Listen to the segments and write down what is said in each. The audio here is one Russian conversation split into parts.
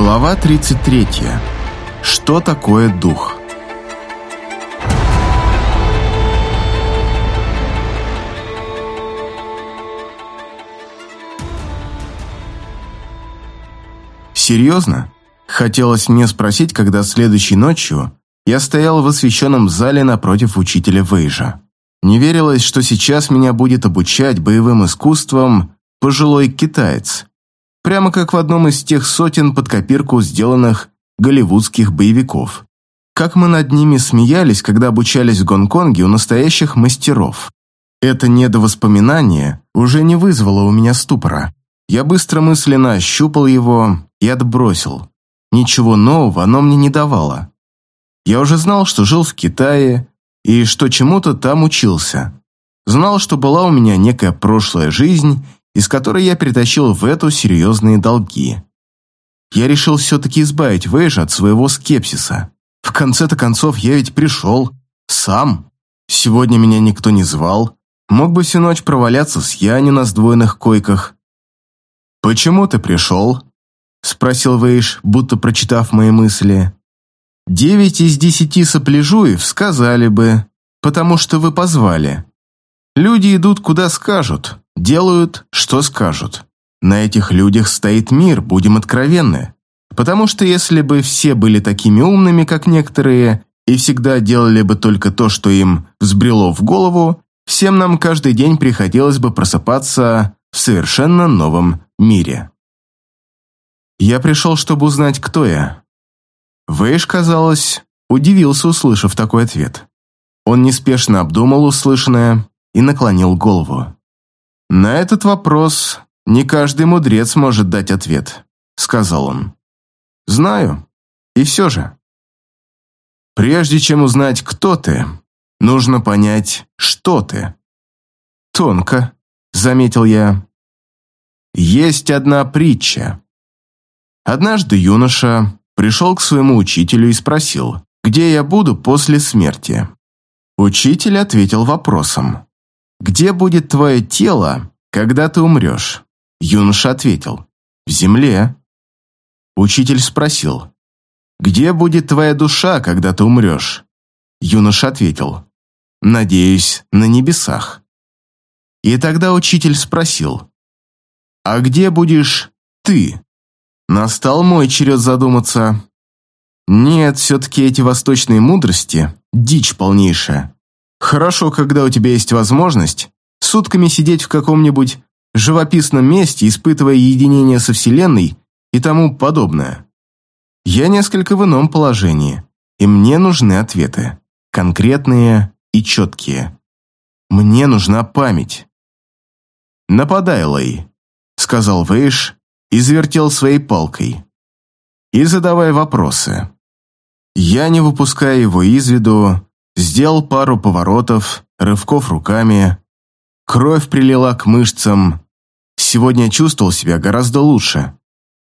Глава 33. Что такое дух? Серьезно? Хотелось мне спросить, когда следующей ночью я стоял в освещенном зале напротив учителя Вейжа. Не верилось, что сейчас меня будет обучать боевым искусствам пожилой китаец. Прямо как в одном из тех сотен под копирку сделанных голливудских боевиков. Как мы над ними смеялись, когда обучались в Гонконге у настоящих мастеров. Это недовоспоминание уже не вызвало у меня ступора. Я быстро мысленно ощупал его и отбросил. Ничего нового оно мне не давало. Я уже знал, что жил в Китае и что чему-то там учился. Знал, что была у меня некая прошлая жизнь, из которой я перетащил в эту серьезные долги. Я решил все-таки избавить Вэйжа от своего скепсиса. В конце-то концов, я ведь пришел. Сам. Сегодня меня никто не звал. Мог бы всю ночь проваляться с Яни на сдвоенных койках. «Почему ты пришел?» – спросил Вейш, будто прочитав мои мысли. «Девять из десяти сопляжуев сказали бы, потому что вы позвали. Люди идут, куда скажут, делают, что скажут. На этих людях стоит мир, будем откровенны. Потому что если бы все были такими умными, как некоторые, и всегда делали бы только то, что им взбрело в голову, всем нам каждый день приходилось бы просыпаться в совершенно новом мире. Я пришел, чтобы узнать, кто я. Вейш, казалось, удивился, услышав такой ответ. Он неспешно обдумал услышанное и наклонил голову. «На этот вопрос не каждый мудрец может дать ответ», — сказал он. «Знаю. И все же. Прежде чем узнать, кто ты, нужно понять, что ты». «Тонко», — заметил я. Есть одна притча. Однажды юноша пришел к своему учителю и спросил, где я буду после смерти. Учитель ответил вопросом. «Где будет твое тело, когда ты умрешь?» Юноша ответил. «В земле». Учитель спросил. «Где будет твоя душа, когда ты умрешь?» Юноша ответил. «Надеюсь, на небесах». И тогда учитель спросил. «А где будешь ты?» Настал мой черед задуматься. Нет, все-таки эти восточные мудрости – дичь полнейшая. Хорошо, когда у тебя есть возможность сутками сидеть в каком-нибудь живописном месте, испытывая единение со Вселенной и тому подобное. Я несколько в ином положении, и мне нужны ответы. Конкретные и четкие. Мне нужна память. Нападай, Лэй сказал Вейш и завертел своей палкой. «И задавай вопросы». Я, не выпуская его из виду, сделал пару поворотов, рывков руками. Кровь прилила к мышцам. Сегодня чувствовал себя гораздо лучше.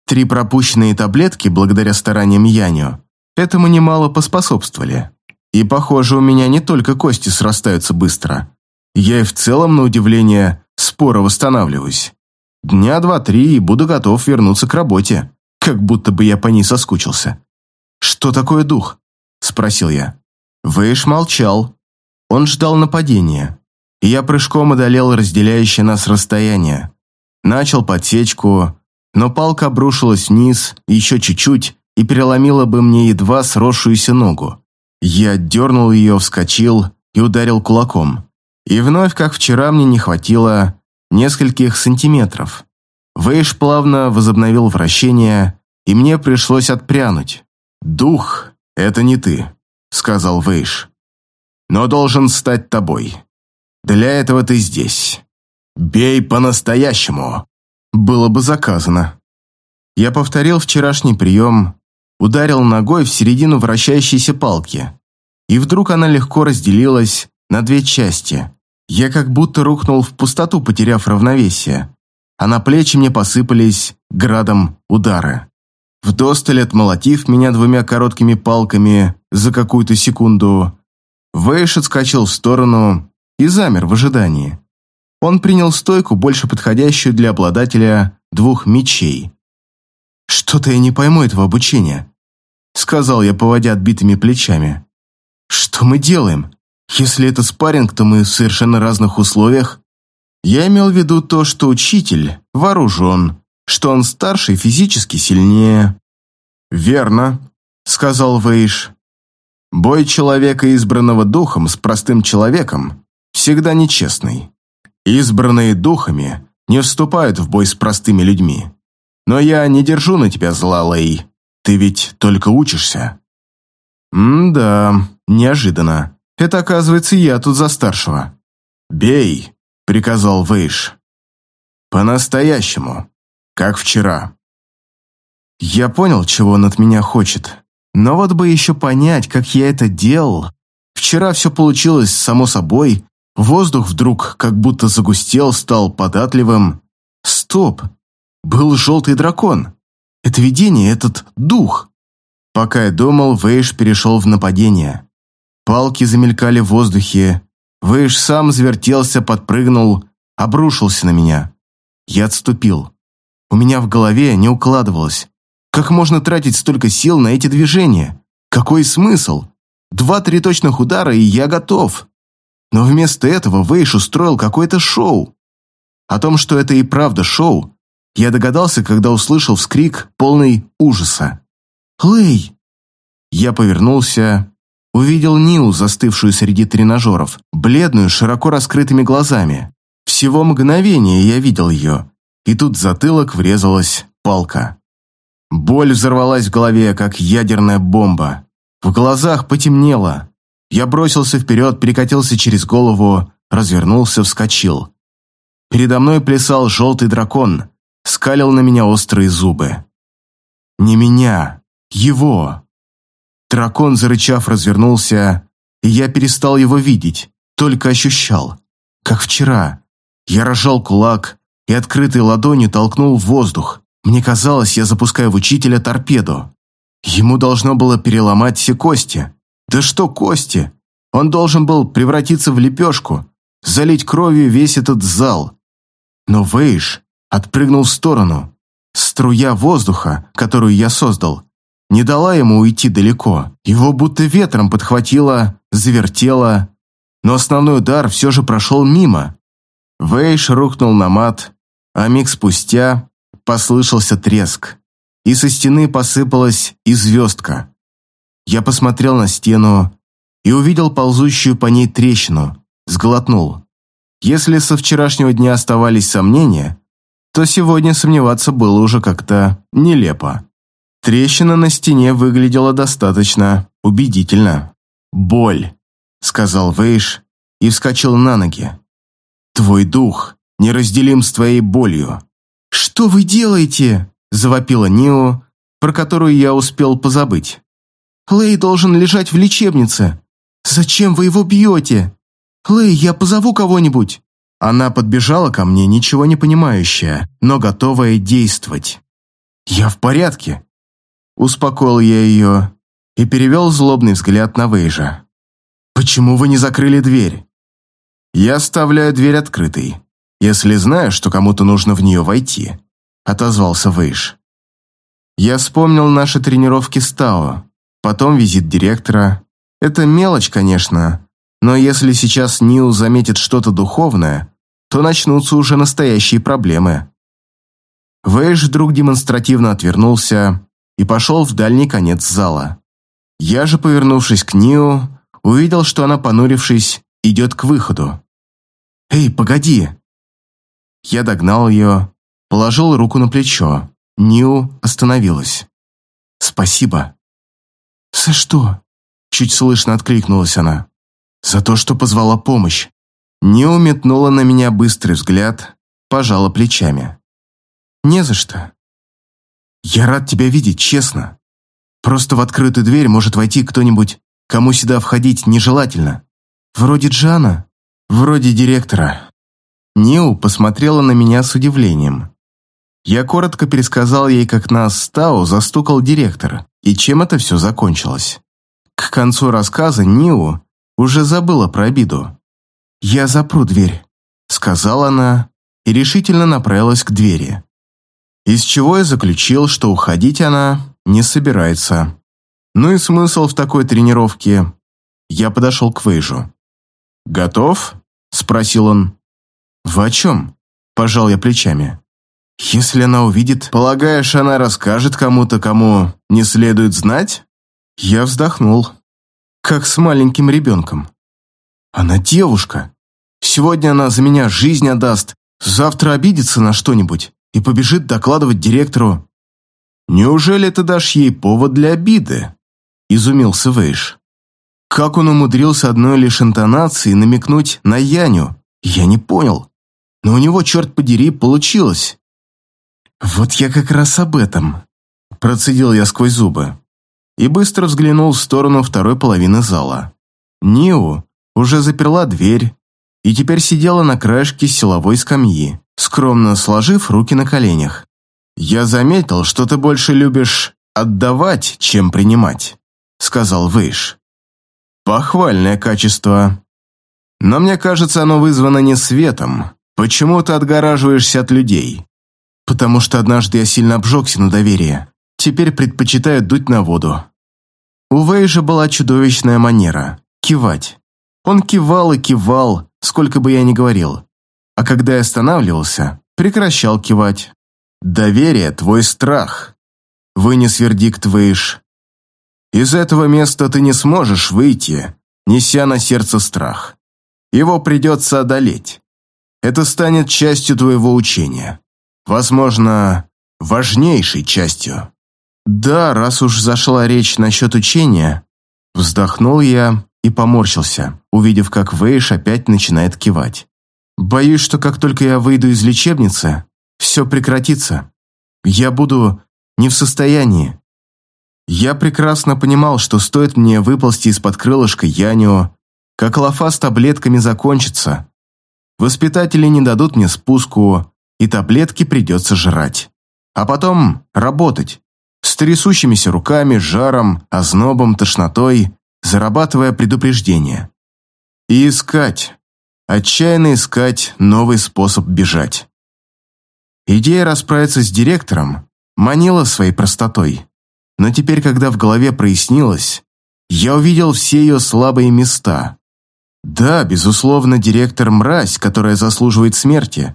Три пропущенные таблетки, благодаря стараниям Яню, этому немало поспособствовали. И, похоже, у меня не только кости срастаются быстро. Я и в целом, на удивление, споро восстанавливаюсь. Дня два-три и буду готов вернуться к работе, как будто бы я по ней соскучился. «Что такое дух?» – спросил я. Вэйш молчал. Он ждал нападения. И я прыжком одолел разделяющее нас расстояние. Начал подсечку, но палка обрушилась вниз еще чуть-чуть и переломила бы мне едва сросшуюся ногу. Я дернул ее, вскочил и ударил кулаком. И вновь, как вчера, мне не хватило нескольких сантиметров. Вейш плавно возобновил вращение, и мне пришлось отпрянуть. «Дух — это не ты», — сказал Вейш. «Но должен стать тобой. Для этого ты здесь. Бей по-настоящему!» Было бы заказано. Я повторил вчерашний прием, ударил ногой в середину вращающейся палки, и вдруг она легко разделилась на две части. Я как будто рухнул в пустоту, потеряв равновесие, а на плечи мне посыпались градом удары. Вдосталь отмолотив меня двумя короткими палками за какую-то секунду, Вейш отскочил в сторону и замер в ожидании. Он принял стойку, больше подходящую для обладателя двух мечей. «Что-то я не пойму этого обучения», — сказал я, поводя отбитыми плечами. «Что мы делаем? Если это спарринг, то мы в совершенно разных условиях». Я имел в виду то, что учитель вооружен, что он старше и физически сильнее. «Верно», — сказал Вейш. «Бой человека, избранного духом, с простым человеком, всегда нечестный. Избранные духами не вступают в бой с простыми людьми. Но я не держу на тебя зла, Лэй. Ты ведь только учишься». «М-да, неожиданно. Это, оказывается, я тут за старшего». «Бей», — приказал Вейш. «По-настоящему, как вчера». Я понял, чего он от меня хочет. Но вот бы еще понять, как я это делал. Вчера все получилось само собой. Воздух вдруг как будто загустел, стал податливым. Стоп! Был желтый дракон. Это видение, этот дух. Пока я думал, Вейш перешел в нападение. Палки замелькали в воздухе. Вейш сам завертелся, подпрыгнул, обрушился на меня. Я отступил. У меня в голове не укладывалось. Как можно тратить столько сил на эти движения? Какой смысл? Два-три точных удара, и я готов. Но вместо этого Вейш устроил какое-то шоу. О том, что это и правда шоу, я догадался, когда услышал вскрик, полный ужаса. «Лэй!» Я повернулся, увидел Нилу, застывшую среди тренажеров, бледную, широко раскрытыми глазами. Всего мгновение я видел ее, и тут в затылок врезалась палка. Боль взорвалась в голове, как ядерная бомба. В глазах потемнело. Я бросился вперед, перекатился через голову, развернулся, вскочил. Передо мной плясал желтый дракон, скалил на меня острые зубы. Не меня, его. Дракон, зарычав, развернулся, и я перестал его видеть, только ощущал. Как вчера. Я рожал кулак и открытой ладонью толкнул в воздух. Мне казалось, я запускаю в учителя торпеду. Ему должно было переломать все кости. Да что кости? Он должен был превратиться в лепешку, залить кровью весь этот зал. Но Вейш отпрыгнул в сторону. Струя воздуха, которую я создал, не дала ему уйти далеко. Его будто ветром подхватило, завертело, но основной удар все же прошел мимо. Вейш рухнул на мат, а миг спустя послышался треск, и со стены посыпалась и звездка. Я посмотрел на стену и увидел ползущую по ней трещину, сглотнул. Если со вчерашнего дня оставались сомнения, то сегодня сомневаться было уже как-то нелепо. Трещина на стене выглядела достаточно убедительно. «Боль», — сказал Вейш и вскочил на ноги. «Твой дух неразделим с твоей болью. «Что вы делаете?» – завопила Нио, про которую я успел позабыть. «Лэй должен лежать в лечебнице. Зачем вы его бьете? Лэй, я позову кого-нибудь». Она подбежала ко мне, ничего не понимающая, но готовая действовать. «Я в порядке», – успокоил я ее и перевел злобный взгляд на Вейжа. «Почему вы не закрыли дверь?» «Я оставляю дверь открытой если знаю, что кому-то нужно в нее войти», — отозвался Вейш. Я вспомнил наши тренировки с Тао, потом визит директора. Это мелочь, конечно, но если сейчас Нил заметит что-то духовное, то начнутся уже настоящие проблемы. Вейш вдруг демонстративно отвернулся и пошел в дальний конец зала. Я же, повернувшись к Ниу, увидел, что она, понурившись, идет к выходу. «Эй, погоди!» Я догнал ее, положил руку на плечо. Нил остановилась. «Спасибо». «За что?» Чуть слышно откликнулась она. «За то, что позвала помощь». Нил метнула на меня быстрый взгляд, пожала плечами. «Не за что. Я рад тебя видеть, честно. Просто в открытую дверь может войти кто-нибудь, кому сюда входить нежелательно. Вроде Джана, вроде директора. Ниу посмотрела на меня с удивлением. Я коротко пересказал ей, как нас с Тао застукал директор, и чем это все закончилось. К концу рассказа Ниу уже забыла про обиду. «Я запру дверь», — сказала она и решительно направилась к двери. Из чего я заключил, что уходить она не собирается. Ну и смысл в такой тренировке? Я подошел к Вейжу. «Готов?» – спросил он. «Вы о чем?» – пожал я плечами. «Если она увидит, полагаешь, она расскажет кому-то, кому не следует знать?» Я вздохнул, как с маленьким ребенком. «Она девушка. Сегодня она за меня жизнь отдаст, завтра обидится на что-нибудь и побежит докладывать директору». «Неужели ты дашь ей повод для обиды?» – изумился Вейш. Как он умудрился одной лишь интонацией намекнуть на Яню, я не понял. Но у него, черт подери, получилось. «Вот я как раз об этом», – процедил я сквозь зубы. И быстро взглянул в сторону второй половины зала. Ниу уже заперла дверь и теперь сидела на краешке силовой скамьи, скромно сложив руки на коленях. «Я заметил, что ты больше любишь отдавать, чем принимать», — сказал Вейш. «Похвальное качество. Но мне кажется, оно вызвано не светом. Почему ты отгораживаешься от людей?» «Потому что однажды я сильно обжегся на доверие. Теперь предпочитаю дуть на воду». У Вейжа была чудовищная манера – кивать. Он кивал и кивал, сколько бы я ни говорил. А когда я останавливался, прекращал кивать. «Доверие – твой страх», – вынес вердикт Вейш. «Из этого места ты не сможешь выйти, неся на сердце страх. Его придется одолеть. Это станет частью твоего учения. Возможно, важнейшей частью». «Да, раз уж зашла речь насчет учения», вздохнул я и поморщился, увидев, как Вейш опять начинает кивать. «Боюсь, что как только я выйду из лечебницы, все прекратится. Я буду не в состоянии». Я прекрасно понимал, что стоит мне выползти из-под крылышка Янио, как лафа с таблетками закончится. Воспитатели не дадут мне спуску, и таблетки придется жрать. А потом работать. С трясущимися руками, жаром, ознобом, тошнотой зарабатывая предупреждение. И искать, отчаянно искать новый способ бежать. Идея расправиться с директором манила своей простотой. Но теперь, когда в голове прояснилось, я увидел все ее слабые места. Да, безусловно, директор – мразь, которая заслуживает смерти.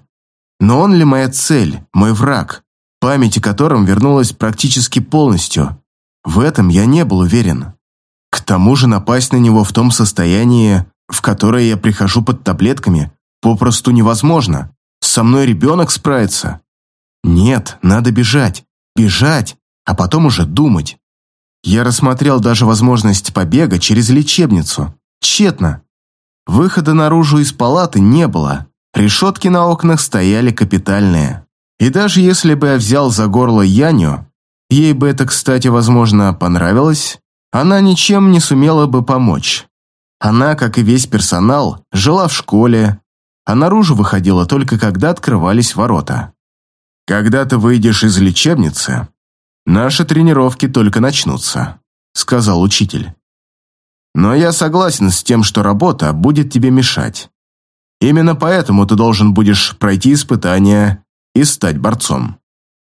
Но он ли моя цель, мой враг, память о котором вернулась практически полностью? В этом я не был уверен. К тому же напасть на него в том состоянии, в которое я прихожу под таблетками, попросту невозможно. Со мной ребенок справится. Нет, надо бежать, бежать, а потом уже думать. Я рассмотрел даже возможность побега через лечебницу. Тщетно. Выхода наружу из палаты не было. Решетки на окнах стояли капитальные. И даже если бы я взял за горло Яню, ей бы это, кстати, возможно, понравилось, она ничем не сумела бы помочь. Она, как и весь персонал, жила в школе, а наружу выходила только когда открывались ворота. «Когда ты выйдешь из лечебницы, наши тренировки только начнутся», — сказал учитель. «Но я согласен с тем, что работа будет тебе мешать. Именно поэтому ты должен будешь пройти испытания и стать борцом».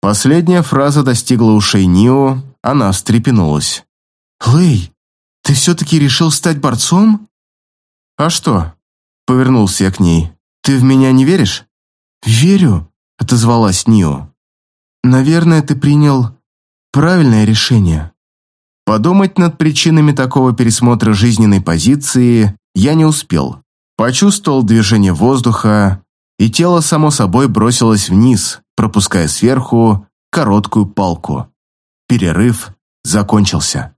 Последняя фраза достигла ушей Нио, она встрепенулась. «Лэй, ты все-таки решил стать борцом?» «А что?» — повернулся я к ней. «Ты в меня не веришь?» «Верю», — отозвалась Нио. «Наверное, ты принял правильное решение». Подумать над причинами такого пересмотра жизненной позиции я не успел. Почувствовал движение воздуха, и тело само собой бросилось вниз, пропуская сверху короткую палку. Перерыв закончился.